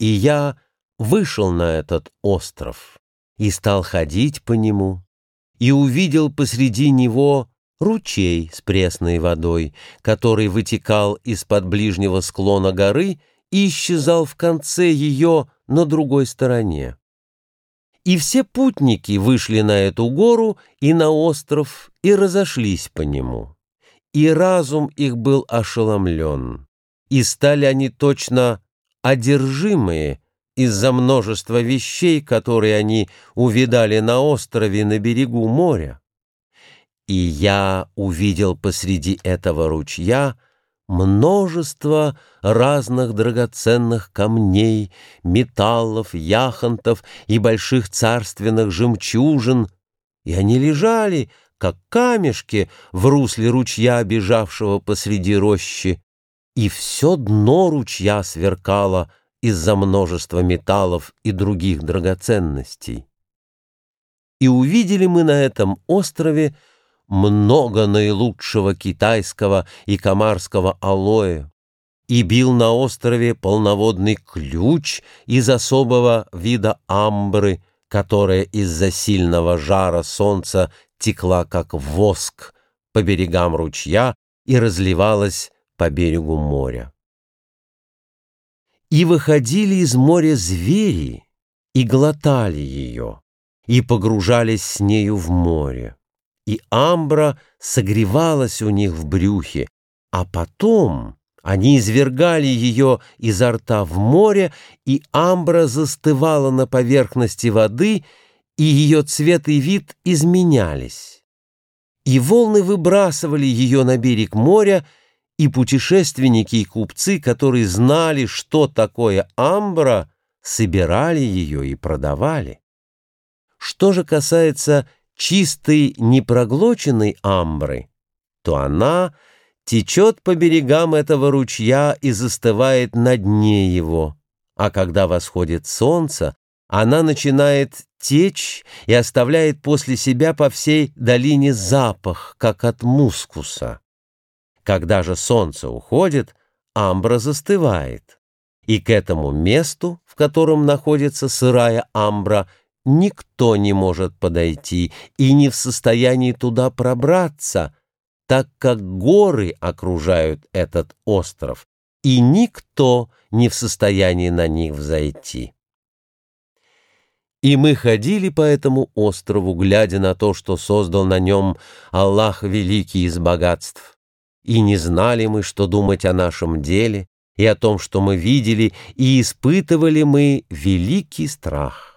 И я вышел на этот остров и стал ходить по нему, и увидел посреди него ручей с пресной водой, который вытекал из-под ближнего склона горы и исчезал в конце ее на другой стороне. И все путники вышли на эту гору и на остров и разошлись по нему. И разум их был ошеломлен, и стали они точно одержимые из-за множества вещей, которые они увидали на острове на берегу моря. И я увидел посреди этого ручья множество разных драгоценных камней, металлов, яхонтов и больших царственных жемчужин, и они лежали, как камешки, в русле ручья, бежавшего посреди рощи, и все дно ручья сверкало из-за множества металлов и других драгоценностей. И увидели мы на этом острове много наилучшего китайского и комарского алоэ, и бил на острове полноводный ключ из особого вида амбры, которая из-за сильного жара солнца текла как воск по берегам ручья и разливалась по берегу моря. И выходили из моря звери и глотали ее, и погружались с нею в море. И амбра согревалась у них в брюхе, а потом они извергали ее изо рта в море, и амбра застывала на поверхности воды, и ее цвет и вид изменялись. И волны выбрасывали ее на берег моря, и путешественники и купцы, которые знали, что такое амбра, собирали ее и продавали. Что же касается чистой непроглоченной амбры, то она течет по берегам этого ручья и застывает на дне его, а когда восходит солнце, она начинает течь и оставляет после себя по всей долине запах, как от мускуса. Когда же солнце уходит, амбра застывает, и к этому месту, в котором находится сырая амбра, никто не может подойти и не в состоянии туда пробраться, так как горы окружают этот остров, и никто не в состоянии на них взойти. И мы ходили по этому острову, глядя на то, что создал на нем Аллах Великий из богатств. И не знали мы, что думать о нашем деле, и о том, что мы видели, и испытывали мы великий страх.